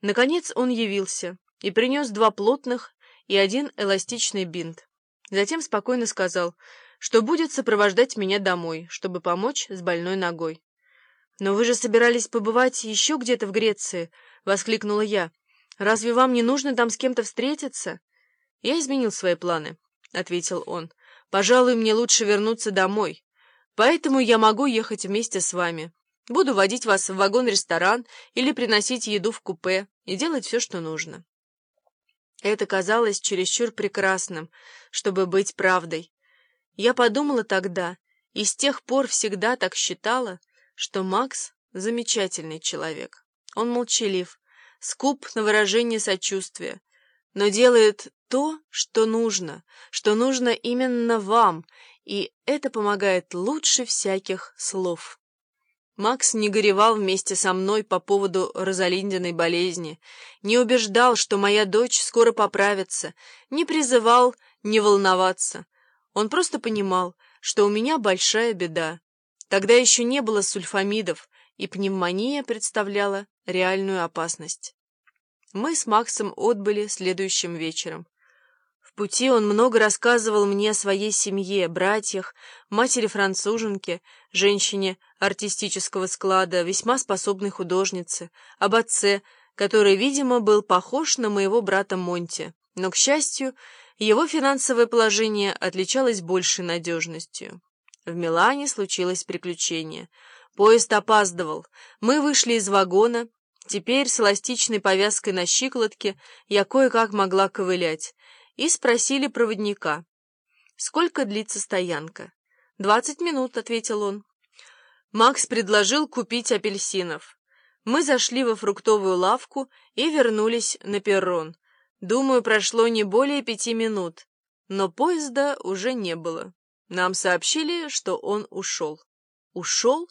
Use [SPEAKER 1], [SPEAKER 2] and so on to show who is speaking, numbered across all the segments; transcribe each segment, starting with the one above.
[SPEAKER 1] Наконец он явился и принес два плотных и один эластичный бинт. Затем спокойно сказал, что будет сопровождать меня домой, чтобы помочь с больной ногой. «Но вы же собирались побывать еще где-то в Греции?» — воскликнула я. «Разве вам не нужно там с кем-то встретиться?» «Я изменил свои планы», — ответил он. «Пожалуй, мне лучше вернуться домой. Поэтому я могу ехать вместе с вами. Буду водить вас в вагон-ресторан или приносить еду в купе и делать все, что нужно». Это казалось чересчур прекрасным, чтобы быть правдой. Я подумала тогда, и с тех пор всегда так считала, что Макс — замечательный человек. Он молчалив, скуп на выражение сочувствия, но делает то, что нужно, что нужно именно вам, и это помогает лучше всяких слов. Макс не горевал вместе со мной по поводу Розалиндиной болезни, не убеждал, что моя дочь скоро поправится, не призывал не волноваться. Он просто понимал, что у меня большая беда. Тогда еще не было сульфамидов, и пневмония представляла реальную опасность. Мы с Максом отбыли следующим вечером пути он много рассказывал мне о своей семье, братьях, матери-француженке, женщине артистического склада, весьма способной художнице, об отце, который, видимо, был похож на моего брата Монти, но, к счастью, его финансовое положение отличалось большей надежностью. В Милане случилось приключение. Поезд опаздывал. Мы вышли из вагона. Теперь с эластичной повязкой на щиколотке я кое-как могла ковылять и спросили проводника, сколько длится стоянка. «Двадцать минут», — ответил он. Макс предложил купить апельсинов. Мы зашли во фруктовую лавку и вернулись на перрон. Думаю, прошло не более пяти минут, но поезда уже не было. Нам сообщили, что он ушел. «Ушел?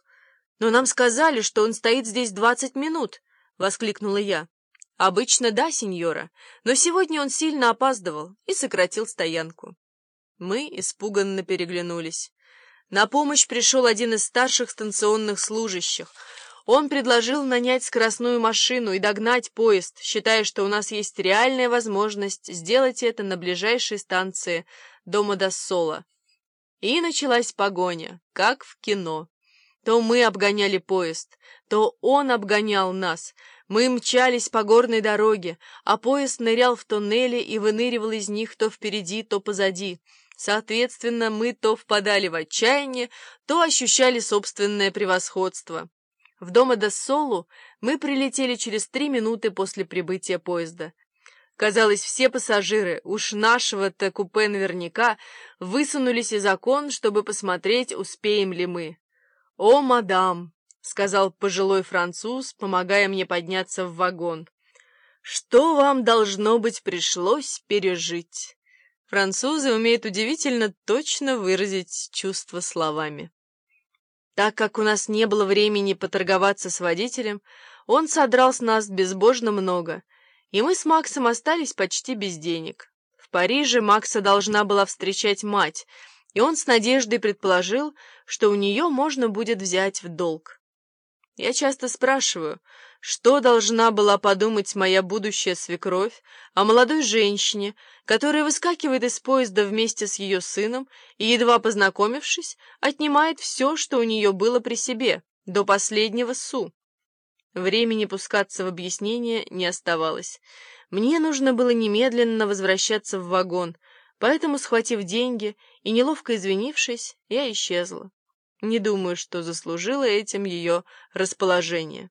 [SPEAKER 1] Но нам сказали, что он стоит здесь двадцать минут!» — воскликнула я. «Обычно да, сеньора, но сегодня он сильно опаздывал и сократил стоянку». Мы испуганно переглянулись. На помощь пришел один из старших станционных служащих. Он предложил нанять скоростную машину и догнать поезд, считая, что у нас есть реальная возможность сделать это на ближайшей станции дома Доссола. И началась погоня, как в кино. То мы обгоняли поезд, то он обгонял нас — мы мчались по горной дороге, а поезд нырял в туннели и выныривал из них то впереди, то позади. Соответственно, мы то впадали в отчаяние, то ощущали собственное превосходство. В дома Доссолу мы прилетели через три минуты после прибытия поезда. Казалось, все пассажиры, уж нашего-то купе наверняка, высунулись из окон, чтобы посмотреть, успеем ли мы. «О, мадам!» — сказал пожилой француз, помогая мне подняться в вагон. «Что вам, должно быть, пришлось пережить?» Французы умеют удивительно точно выразить чувства словами. Так как у нас не было времени поторговаться с водителем, он содрал с нас безбожно много, и мы с Максом остались почти без денег. В Париже Макса должна была встречать мать, и он с надеждой предположил, что у нее можно будет взять в долг. Я часто спрашиваю, что должна была подумать моя будущая свекровь о молодой женщине, которая выскакивает из поезда вместе с ее сыном и, едва познакомившись, отнимает все, что у нее было при себе, до последнего су. Времени пускаться в объяснение не оставалось. Мне нужно было немедленно возвращаться в вагон, поэтому, схватив деньги и неловко извинившись, я исчезла. Не думаю, что заслужила этим ее расположение.